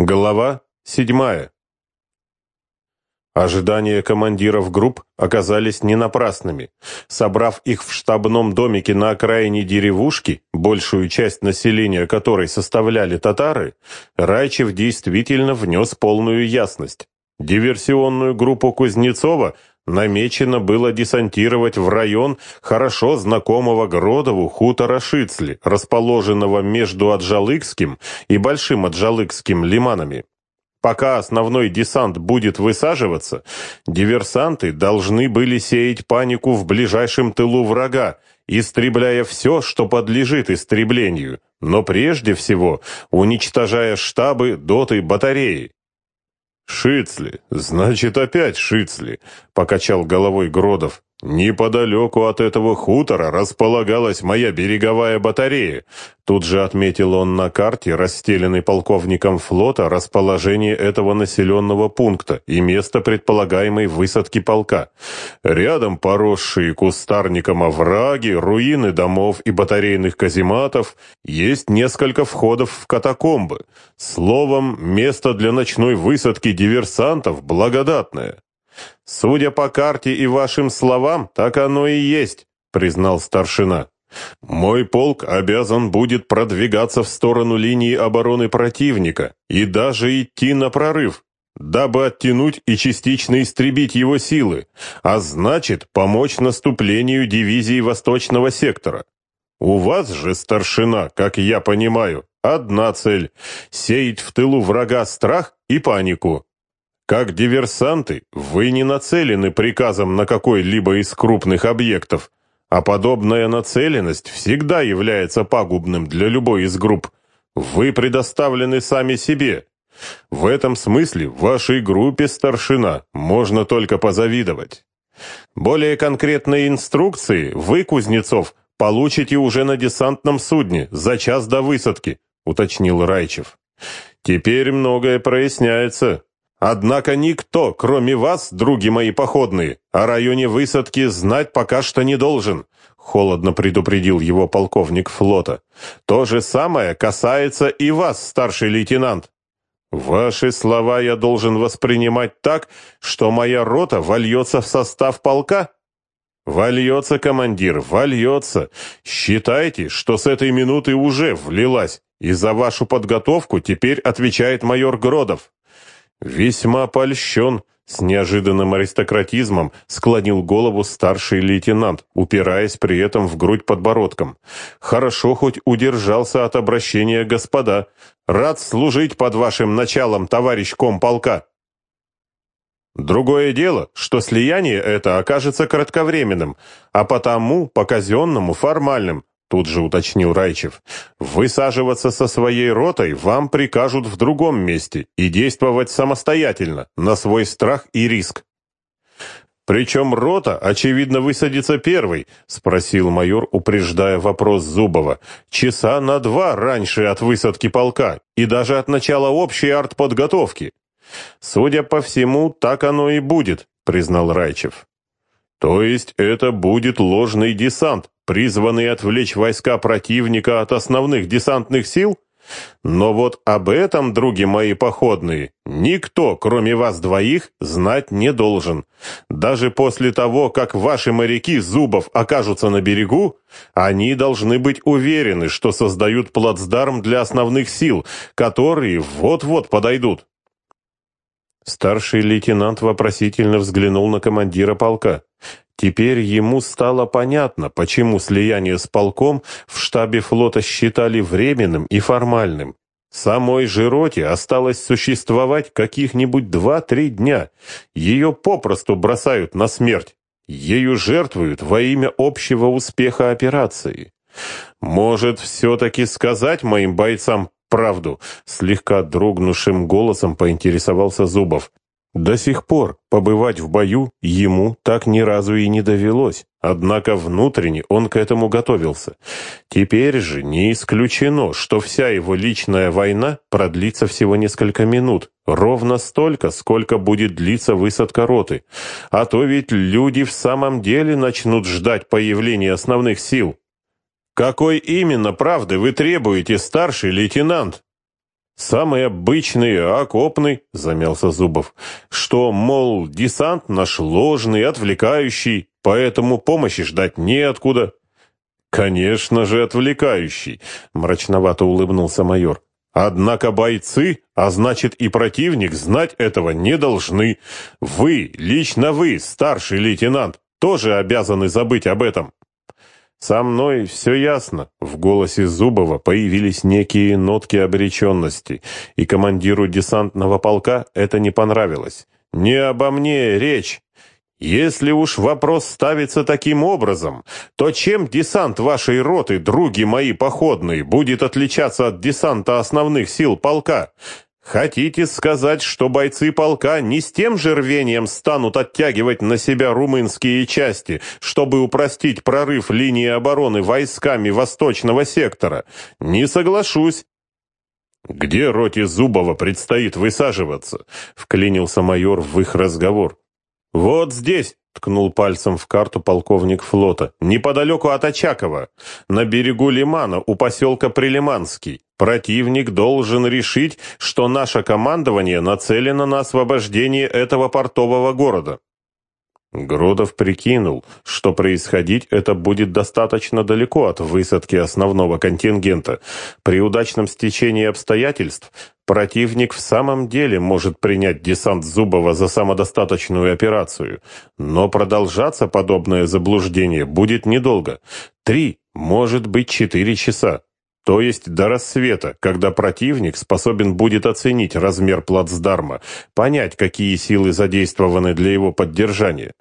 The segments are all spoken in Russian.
Глава седьмая. Ожидания командиров групп оказались не напрасными. Собрав их в штабном домике на окраине деревушки, большую часть населения которой составляли татары, Райчев действительно внес полную ясность. Диверсионную группу Кузнецова намечено было десантировать в район хорошо знакомого Гродову хутора Шицли, расположенного между Аджалыкским и Большим Аджалыкским лиманами. Пока основной десант будет высаживаться, диверсанты должны были сеять панику в ближайшем тылу врага, истребляя все, что подлежит истреблению, но прежде всего уничтожая штабы, доты, батареи. «Шицли, значит, опять Шицли», — покачал головой Гродов. «Неподалеку от этого хутора располагалась моя береговая батарея. Тут же отметил он на карте, расстеленной полковником флота, расположение этого населенного пункта и место предполагаемой высадки полка. Рядом поросшие кустарником овраги, руины домов и батарейных казематов, есть несколько входов в катакомбы. Словом, место для ночной высадки диверсантов благодатное. Судя по карте и вашим словам, так оно и есть, признал старшина. Мой полк обязан будет продвигаться в сторону линии обороны противника и даже идти на прорыв, дабы оттянуть и частично истребить его силы, а значит, помочь наступлению дивизии Восточного сектора. У вас же, старшина, как я понимаю, одна цель — сеять в тылу врага страх и панику. Как диверсанты, вы не нацелены приказом на какой-либо из крупных объектов, а подобная нацеленность всегда является пагубным для любой из групп. Вы предоставлены сами себе. В этом смысле вашей группе старшина можно только позавидовать. Более конкретные инструкции вы, Кузнецов, получите уже на десантном судне за час до высадки, уточнил Райчев. Теперь многое проясняется. Однако никто, кроме вас, други мои походные, о районе высадки знать пока что не должен, холодно предупредил его полковник флота. То же самое касается и вас, старший лейтенант. Ваши слова я должен воспринимать так, что моя рота вольется в состав полка? Вольется, командир, вольется. Считайте, что с этой минуты уже влилась, и за вашу подготовку теперь отвечает майор Гродов. «Весьма польщен», — с неожиданным аристократизмом склонил голову старший лейтенант, упираясь при этом в грудь подбородком. «Хорошо хоть удержался от обращения господа. Рад служить под вашим началом, товарищ комполка». Другое дело, что слияние это окажется кратковременным, а потому по казенному формальным, Тут же уточнил Райчев. «Высаживаться со своей ротой вам прикажут в другом месте и действовать самостоятельно, на свой страх и риск». «Причем рота, очевидно, высадится первой», — спросил майор, упреждая вопрос Зубова. «Часа на два раньше от высадки полка и даже от начала общей артподготовки». «Судя по всему, так оно и будет», — признал Райчев. «То есть это будет ложный десант», призванный отвлечь войска противника от основных десантных сил? Но вот об этом, други мои походные, никто, кроме вас двоих, знать не должен. Даже после того, как ваши моряки Зубов окажутся на берегу, они должны быть уверены, что создают плацдарм для основных сил, которые вот-вот подойдут. Старший лейтенант вопросительно взглянул на командира полка. Теперь ему стало понятно, почему слияние с полком в штабе флота считали временным и формальным. Самой же роте осталось существовать каких-нибудь два-три дня. Ее попросту бросают на смерть. Ею жертвуют во имя общего успеха операции. Может, все-таки сказать моим бойцам правду?» Слегка дрогнувшим голосом поинтересовался Зубов. До сих пор побывать в бою ему так ни разу и не довелось, однако внутренне он к этому готовился. Теперь же не исключено, что вся его личная война продлится всего несколько минут, ровно столько, сколько будет длиться высадка роты. А то ведь люди в самом деле начнут ждать появления основных сил. «Какой именно правды вы требуете, старший лейтенант?» Самый обычный, окопный, замялся Зубов. Что, мол, десант наш ложный, отвлекающий, поэтому помощи ждать неоткуда. Конечно же, отвлекающий, мрачновато улыбнулся майор. Однако бойцы, а значит и противник, знать этого не должны. Вы, лично вы, старший лейтенант, тоже обязаны забыть об этом. «Со мной все ясно». В голосе Зубова появились некие нотки обреченности, и командиру десантного полка это не понравилось. «Не обо мне речь. Если уж вопрос ставится таким образом, то чем десант вашей роты, други мои походные, будет отличаться от десанта основных сил полка? Хотите сказать, что бойцы полка не с тем же рвением станут оттягивать на себя румынские части, чтобы упростить прорыв линии обороны войсками восточного сектора? Не соглашусь. «Где роте Зубова предстоит высаживаться?» — вклинился майор в их разговор. «Вот здесь», — ткнул пальцем в карту полковник флота, «неподалеку от Очакова, на берегу Лимана, у поселка Прилиманский. Противник должен решить, что наше командование нацелено на освобождение этого портового города. Гродов прикинул, что происходить это будет достаточно далеко от высадки основного контингента. При удачном стечении обстоятельств противник в самом деле может принять десант Зубова за самодостаточную операцию. Но продолжаться подобное заблуждение будет недолго. Три, может быть, четыре часа то есть до рассвета, когда противник способен будет оценить размер плацдарма, понять, какие силы задействованы для его поддержания.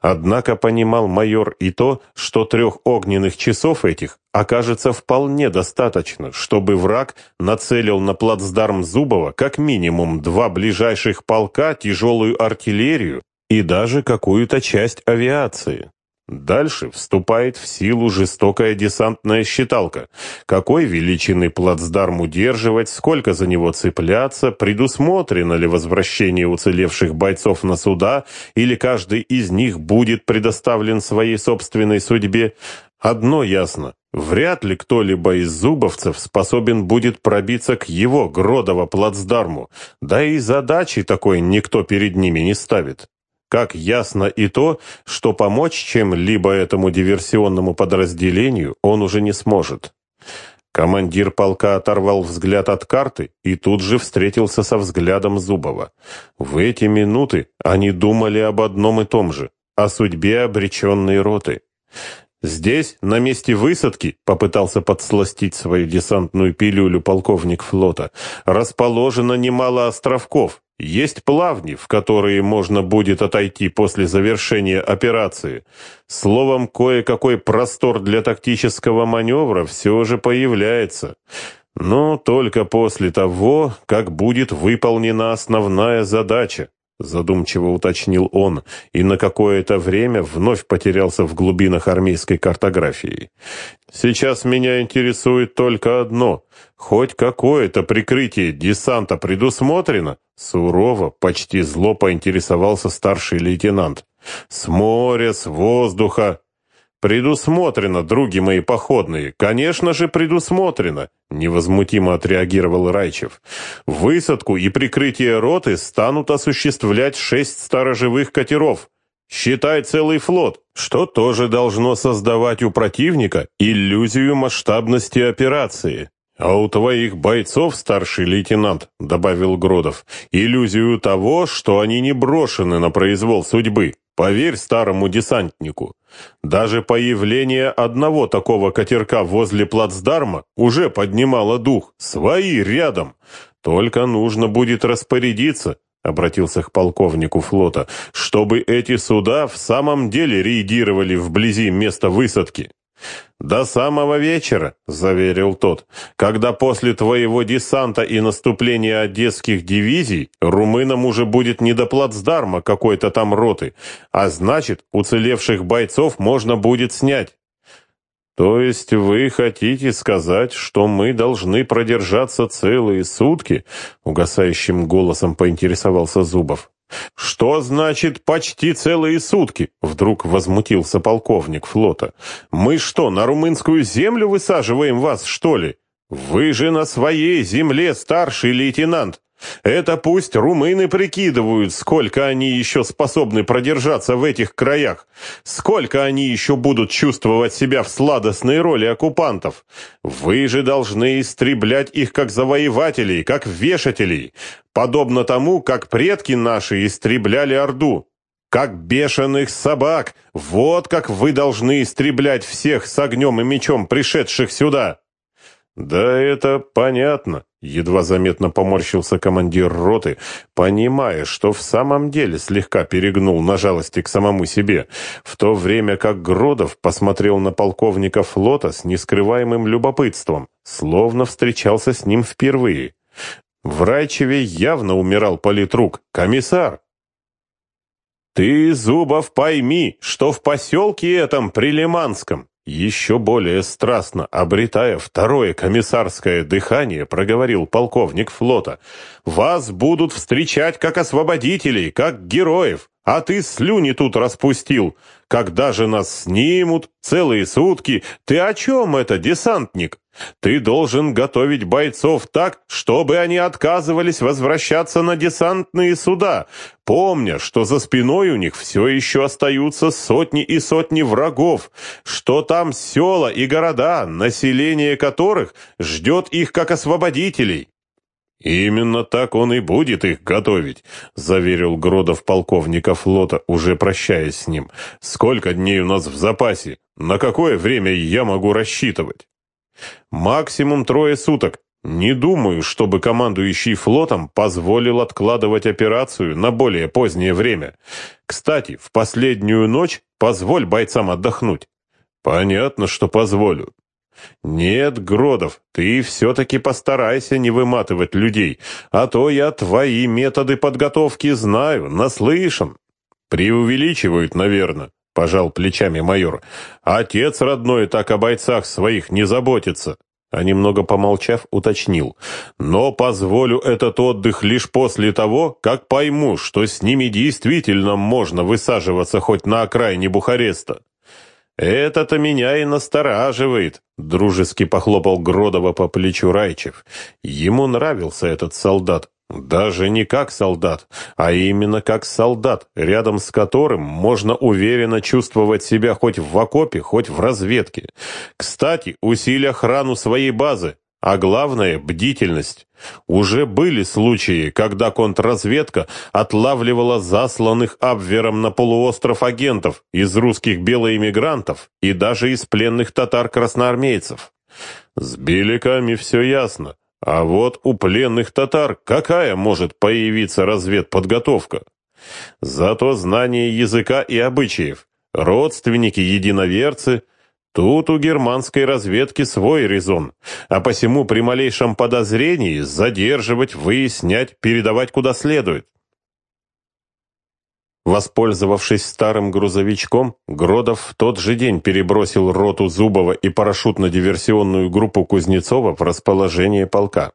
Однако понимал майор и то, что трех огненных часов этих окажется вполне достаточно, чтобы враг нацелил на плацдарм Зубова как минимум два ближайших полка, тяжелую артиллерию и даже какую-то часть авиации. Дальше вступает в силу жестокая десантная считалка. Какой величины плацдарм удерживать, сколько за него цепляться, предусмотрено ли возвращение уцелевших бойцов на суда, или каждый из них будет предоставлен своей собственной судьбе. Одно ясно. Вряд ли кто-либо из зубовцев способен будет пробиться к его Гродово плацдарму, да и задачи такой никто перед ними не ставит. Как ясно и то, что помочь чем-либо этому диверсионному подразделению он уже не сможет. Командир полка оторвал взгляд от карты и тут же встретился со взглядом Зубова. В эти минуты они думали об одном и том же, о судьбе обреченной роты. Здесь, на месте высадки, попытался подсластить свою десантную пилюлю полковник флота, расположено немало островков, есть плавни, в которые можно будет отойти после завершения операции. Словом, кое-какой простор для тактического маневра все же появляется. Но только после того, как будет выполнена основная задача задумчиво уточнил он, и на какое-то время вновь потерялся в глубинах армейской картографии. Сейчас меня интересует только одно. Хоть какое-то прикрытие десанта предусмотрено? Сурово, почти зло поинтересовался старший лейтенант. С моря, с воздуха. «Предусмотрено, други мои походные, конечно же предусмотрено», — невозмутимо отреагировал Райчев. «Высадку и прикрытие роты станут осуществлять шесть сторожевых катеров. Считай целый флот, что тоже должно создавать у противника иллюзию масштабности операции». «А у твоих бойцов, старший лейтенант», — добавил Гродов, — «иллюзию того, что они не брошены на произвол судьбы. Поверь старому десантнику, даже появление одного такого катерка возле плацдарма уже поднимало дух. Свои рядом. Только нужно будет распорядиться, обратился к полковнику флота, чтобы эти суда в самом деле рейдировали вблизи места высадки. «До самого вечера», — заверил тот, «когда после твоего десанта и наступления одесских дивизий румынам уже будет не до плацдарма какой-то там роты, а значит, уцелевших бойцов можно будет снять». «То есть вы хотите сказать, что мы должны продержаться целые сутки?» — угасающим голосом поинтересовался Зубов. «Что значит почти целые сутки?» — вдруг возмутился полковник флота. «Мы что, на румынскую землю высаживаем вас, что ли? Вы же на своей земле старший лейтенант. Это пусть румыны прикидывают, сколько они еще способны продержаться в этих краях, сколько они еще будут чувствовать себя в сладостной роли оккупантов. Вы же должны истреблять их как завоевателей, как вешателей, подобно тому, как предки наши истребляли Орду. Как бешеных собак, вот как вы должны истреблять всех с огнем и мечом, пришедших сюда. Да это понятно, Едва заметно поморщился командир роты, понимая, что в самом деле слегка перегнул на жалости к самому себе, в то время как Гродов посмотрел на полковника флота с нескрываемым любопытством, словно встречался с ним впервые. В Райчеве явно умирал политрук, комиссар. «Ты, Зубов, пойми, что в поселке этом Прилиманском еще более страстно, обретая второе комиссарское дыхание, проговорил полковник флота. «Вас будут встречать как освободителей, как героев, а ты слюни тут распустил. Когда же нас снимут? Целые сутки. Ты о чем это, десантник? Ты должен готовить бойцов так, чтобы они отказывались возвращаться на десантные суда, помня, что за спиной у них все еще остаются сотни и сотни врагов, что там села и города, население которых ждет их как освободителей. «Именно так он и будет их готовить», — заверил Гродов полковника флота, уже прощаясь с ним. «Сколько дней у нас в запасе? На какое время я могу рассчитывать?» «Максимум трое суток. Не думаю, чтобы командующий флотом позволил откладывать операцию на более позднее время. Кстати, в последнюю ночь позволь бойцам отдохнуть». «Понятно, что позволю. «Нет, Гродов, ты все-таки постарайся не выматывать людей, а то я твои методы подготовки знаю, наслышан». «Преувеличивают, наверное», — пожал плечами майор. «Отец родной так о бойцах своих не заботится». А немного помолчав, уточнил. «Но позволю этот отдых лишь после того, как пойму, что с ними действительно можно высаживаться хоть на окраине Бухареста». «Это-то меня и настораживает», — дружески похлопал Гродова по плечу Райчев. Ему нравился этот солдат. Даже не как солдат, а именно как солдат, рядом с которым можно уверенно чувствовать себя хоть в окопе, хоть в разведке. Кстати, усиль охрану своей базы, а главное – бдительность. Уже были случаи, когда контрразведка отлавливала засланных Абвером на полуостров агентов из русских белоэмигрантов и даже из пленных татар-красноармейцев. С беликами все ясно. А вот у пленных татар какая может появиться разведподготовка? Зато знание языка и обычаев, родственники-единоверцы – Тут у германской разведки свой резон, а посему при малейшем подозрении задерживать, выяснять, передавать куда следует. Воспользовавшись старым грузовичком, Гродов в тот же день перебросил роту Зубова и парашютно-диверсионную группу Кузнецова в расположение полка.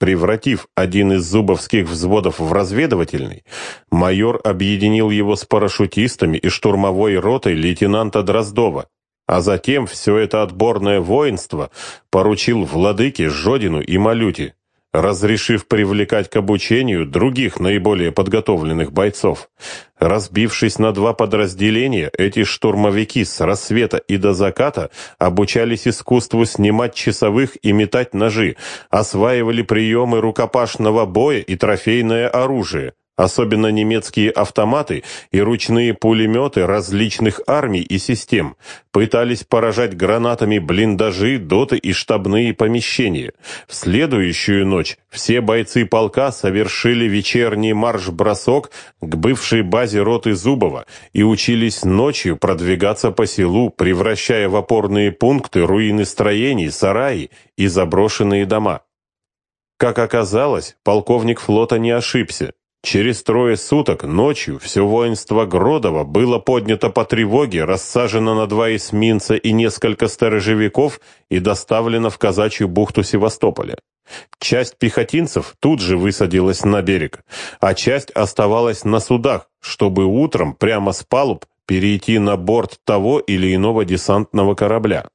Превратив один из зубовских взводов в разведывательный, майор объединил его с парашютистами и штурмовой ротой лейтенанта Дроздова, а затем все это отборное воинство поручил владыке Жодину и Малюте, разрешив привлекать к обучению других наиболее подготовленных бойцов. Разбившись на два подразделения, эти штурмовики с рассвета и до заката обучались искусству снимать часовых и метать ножи, осваивали приемы рукопашного боя и трофейное оружие, Особенно немецкие автоматы и ручные пулеметы различных армий и систем пытались поражать гранатами блиндажи, доты и штабные помещения. В следующую ночь все бойцы полка совершили вечерний марш-бросок к бывшей базе роты Зубова и учились ночью продвигаться по селу, превращая в опорные пункты руины строений, сараи и заброшенные дома. Как оказалось, полковник флота не ошибся. Через трое суток ночью все воинство Гродова было поднято по тревоге, рассажено на два эсминца и несколько сторожевиков и доставлено в казачью бухту Севастополя. Часть пехотинцев тут же высадилась на берег, а часть оставалась на судах, чтобы утром прямо с палуб перейти на борт того или иного десантного корабля.